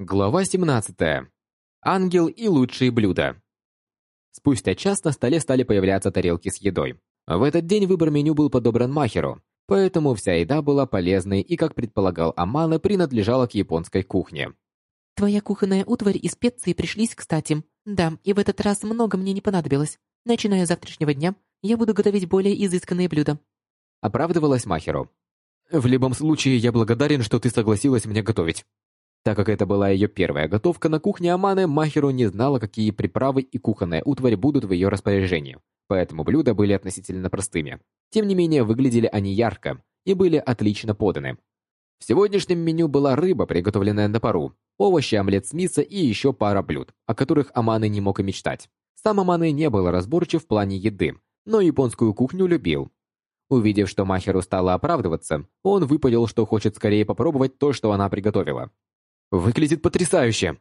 Глава 17. Ангел и лучшие блюда. Спустя час на столе стали появляться тарелки с едой. В этот день выбор меню был подобран Махеру, поэтому вся еда была полезной и, как предполагал Амана, принадлежала к японской кухне. Твоя кухонная утварь и специи пришлись кстати. Да, и в этот раз много мне не понадобилось. Начиная с завтрашнего дня, я буду готовить более изысканные блюда. Оправдывалась Махеру. В любом случае, я благодарен, что ты согласилась мне готовить. Так как это была ее первая готовка на кухне Аманы, Махеру не знала, какие приправы и кухонная утварь будут в ее распоряжении, поэтому блюда были относительно простыми. Тем не менее, выглядели они ярко и были отлично поданы. В сегодняшнем меню была рыба, приготовленная на пару, овощи, омлет с мисо и еще пара блюд, о которых Аманы не мог и мечтать. Сам Аманы не был разборчив в плане еды, но японскую кухню любил. Увидев, что Махеру стала оправдываться, он выпалил, что хочет скорее попробовать то, что она приготовила. Выглядит потрясающе!»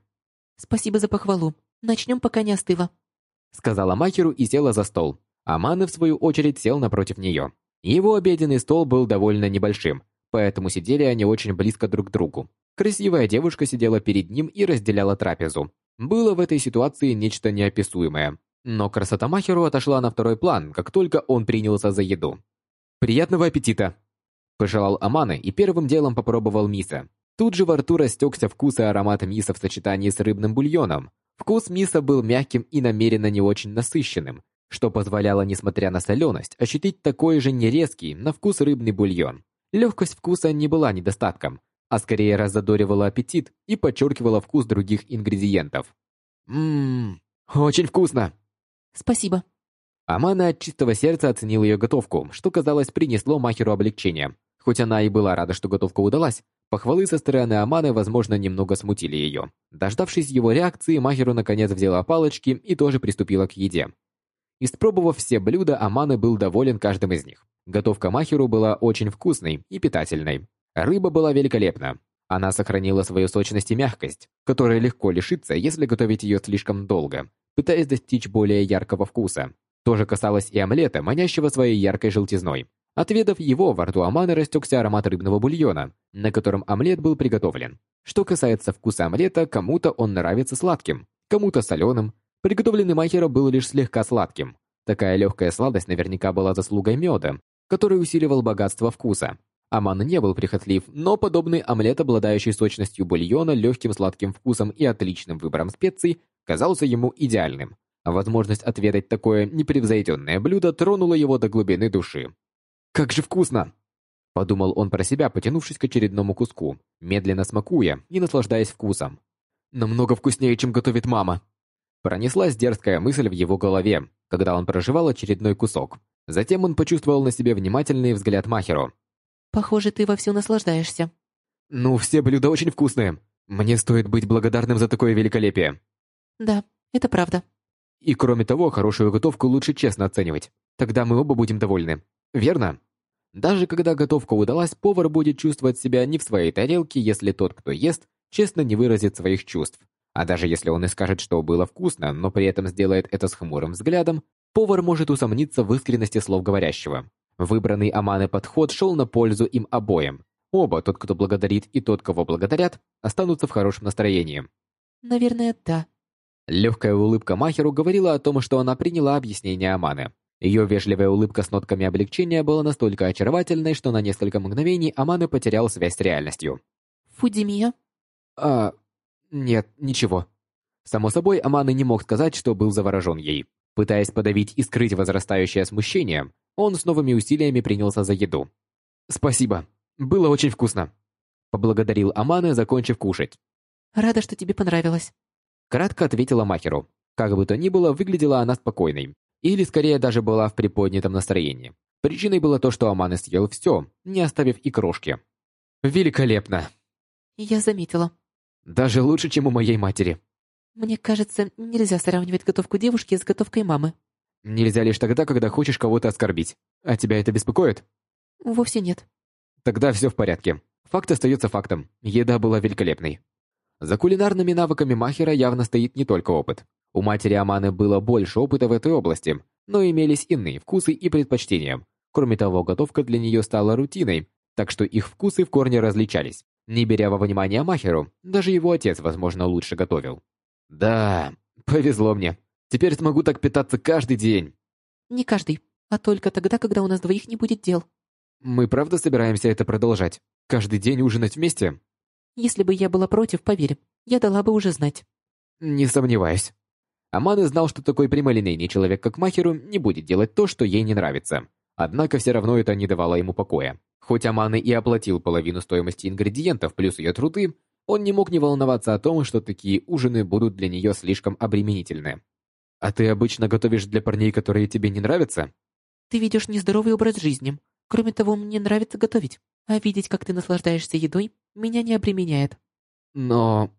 «Спасибо за похвалу. Начнем, пока не остыло», — сказала Махеру и села за стол. Аманы, в свою очередь, сел напротив нее. Его обеденный стол был довольно небольшим, поэтому сидели они очень близко друг к другу. Красивая девушка сидела перед ним и разделяла трапезу. Было в этой ситуации нечто неописуемое. Но красота Махеру отошла на второй план, как только он принялся за еду. «Приятного аппетита!» Пожелал Аманы и первым делом попробовал миса. Тут же во рту растекся вкус и аромат миса в сочетании с рыбным бульоном. Вкус миса был мягким и намеренно не очень насыщенным, что позволяло, несмотря на соленость, ощутить такой же нерезкий на вкус рыбный бульон. Легкость вкуса не была недостатком, а скорее раззадоривала аппетит и подчеркивала вкус других ингредиентов. «Ммм, очень вкусно!» «Спасибо!» Амана от чистого сердца оценил ее готовку, что, казалось, принесло Махеру облегчение. Хоть она и была рада, что готовка удалась, Похвалы со стороны Аманы, возможно, немного смутили ее. Дождавшись его реакции, Махеру наконец взяла палочки и тоже приступила к еде. Испробовав все блюда, Аманы был доволен каждым из них. Готовка Махеру была очень вкусной и питательной. Рыба была великолепна. Она сохранила свою сочность и мягкость, которая легко лишится, если готовить ее слишком долго, пытаясь достичь более яркого вкуса. То же касалось и омлета, манящего своей яркой желтизной. Отведав его, во рту Аманы растекся аромат рыбного бульона, на котором омлет был приготовлен. Что касается вкуса омлета, кому-то он нравится сладким, кому-то соленым. Приготовленный Махера был лишь слегка сладким. Такая легкая сладость наверняка была заслугой меда, который усиливал богатство вкуса. Аман не был прихотлив, но подобный омлет, обладающий сочностью бульона, легким сладким вкусом и отличным выбором специй, казался ему идеальным. Возможность отведать такое непревзойденное блюдо тронула его до глубины души. Как же вкусно!» Подумал он про себя, потянувшись к очередному куску, медленно смакуя и наслаждаясь вкусом. «Намного вкуснее, чем готовит мама!» Пронеслась дерзкая мысль в его голове, когда он проживал очередной кусок. Затем он почувствовал на себе внимательный взгляд Махеру. «Похоже, ты вовсю наслаждаешься». «Ну, все блюда очень вкусные. Мне стоит быть благодарным за такое великолепие». «Да, это правда». «И кроме того, хорошую готовку лучше честно оценивать. Тогда мы оба будем довольны. Верно?» Даже когда готовка удалась, повар будет чувствовать себя не в своей тарелке, если тот, кто ест, честно не выразит своих чувств. А даже если он и скажет, что было вкусно, но при этом сделает это с хмурым взглядом, повар может усомниться в искренности слов говорящего. Выбранный Аманы подход шел на пользу им обоим. Оба, тот, кто благодарит, и тот, кого благодарят, останутся в хорошем настроении. «Наверное, да». Легкая улыбка Махеру говорила о том, что она приняла объяснение Аманы. Ее вежливая улыбка с нотками облегчения была настолько очаровательной, что на несколько мгновений Аманы потерял связь с реальностью. «Фудимия?» «А... нет, ничего». Само собой, Аманы не мог сказать, что был заворожен ей. Пытаясь подавить и скрыть возрастающее смущение, он с новыми усилиями принялся за еду. «Спасибо. Было очень вкусно», — поблагодарил Аманы, закончив кушать. «Рада, что тебе понравилось», — кратко ответила Махеру. Как бы то ни было, выглядела она спокойной, или скорее даже была в приподнятом настроении. Причиной было то, что Аманы съел все, не оставив и крошки. Великолепно. Я заметила. Даже лучше, чем у моей матери. Мне кажется, нельзя сравнивать готовку девушки с готовкой мамы. Нельзя лишь тогда, когда хочешь кого-то оскорбить. А тебя это беспокоит? Вовсе нет. Тогда все в порядке. Факт остается фактом. Еда была великолепной. За кулинарными навыками Махера явно стоит не только опыт. У матери Аманы было больше опыта в этой области, но имелись иные вкусы и предпочтения. Кроме того, готовка для нее стала рутиной, так что их вкусы в корне различались. Не беря во внимание Махеру, даже его отец, возможно, лучше готовил. Да, повезло мне. Теперь смогу так питаться каждый день. Не каждый, а только тогда, когда у нас двоих не будет дел. Мы правда собираемся это продолжать? Каждый день ужинать вместе? Если бы я была против, поверь, я дала бы уже знать. Не сомневаюсь. Аманы знал, что такой прямолинейный человек, как Махеру, не будет делать то, что ей не нравится. Однако все равно это не давало ему покоя. Хоть Аманы и оплатил половину стоимости ингредиентов плюс ее труды, он не мог не волноваться о том, что такие ужины будут для нее слишком обременительны. «А ты обычно готовишь для парней, которые тебе не нравятся?» «Ты ведешь нездоровый образ жизни. Кроме того, мне нравится готовить. А видеть, как ты наслаждаешься едой, меня не обременяет». «Но...»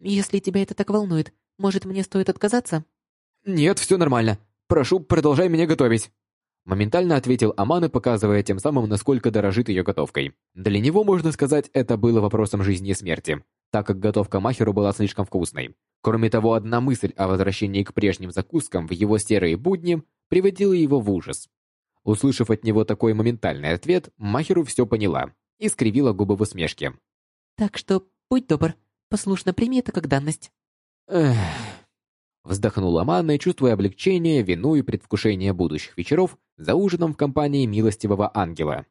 «Если тебя это так волнует, может, мне стоит отказаться?» «Нет, все нормально. Прошу, продолжай меня готовить». Моментально ответил Аманы, показывая тем самым, насколько дорожит ее готовкой. Для него, можно сказать, это было вопросом жизни и смерти, так как готовка Махеру была слишком вкусной. Кроме того, одна мысль о возвращении к прежним закускам в его серые будни приводила его в ужас. Услышав от него такой моментальный ответ, Махеру все поняла и скривила губы в усмешке. «Так что, будь добр, послушно прими это как данность». Эх... Вздохнула Манна, чувствуя облегчение, вину и предвкушение будущих вечеров за ужином в компании милостивого ангела.